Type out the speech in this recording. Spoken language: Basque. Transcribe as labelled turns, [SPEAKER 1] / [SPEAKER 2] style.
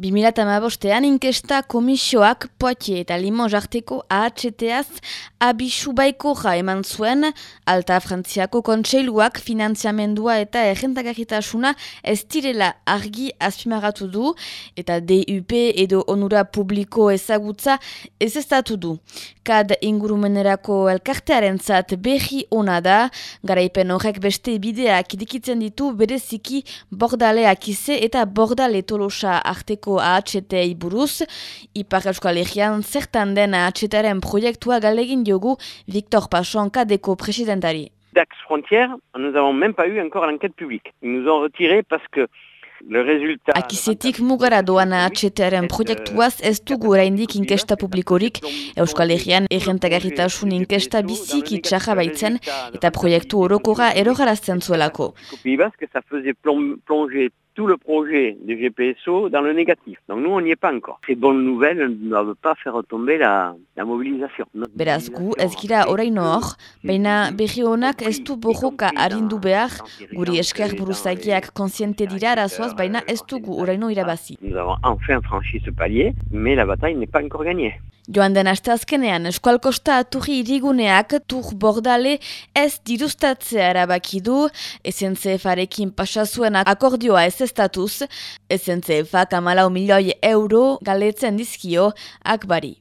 [SPEAKER 1] 2008an inkesta komisioak Poitier eta Limoges arteko AHT-az abisu baiko ja eman zuen, alta frantziako kontseiluak finantziamendua eta errentagakitasuna ez direla argi azpimagatu du eta DUP edo onura publiko ezagutza ez estatu du. Kad ingurumenerako elkartearen zat behi ona da, garaipen horrek beste bideak idikitzen ditu bereziki bordaleak ize eta bordale tolosa arteko Bizkaiko AHT-ei buruz, Ipar Euskal Herrian zertan den AHT-aren proiektua galegin diogu Victor Pachon kadeko presidentari.
[SPEAKER 2] Dax Frontière, nous n'avons même pas eu encore l'enquête publique. Ils nous ont retiré parce que
[SPEAKER 1] Akizetik mugara doan atxetearen proiektuaz ez dugu oraindik inkesta publikorik. Euskal Herrian errentagarritasun inkesta biziki txarra baitzen eta proiektu orokora erogarazten zuelako
[SPEAKER 2] tout le projet du GPSO dans le négatif. Donc nous, on n'y est pas encore. Ces bonnes nouvelles ne doivent pas faire retomber la, la mobilisation.
[SPEAKER 1] Beraz gu, ez gira orain hor, baina berri honak ez du borroka harindu behar, guri esker buruzagiak konsiente dira arazoaz, baina ez dugu oraino irabazi.
[SPEAKER 2] Nous avons enfin franchi ce palier, mais la bataille n'est pas encore gagnée.
[SPEAKER 1] Joan den aste azkenean, eskualkosta aturri iriguneak tur bordale ez diruztatzea erabaki du, SNCF-arekin pasazuen akordioa ez estatuz, SNCF-ak amalau milioi euro galetzen dizkio akbari.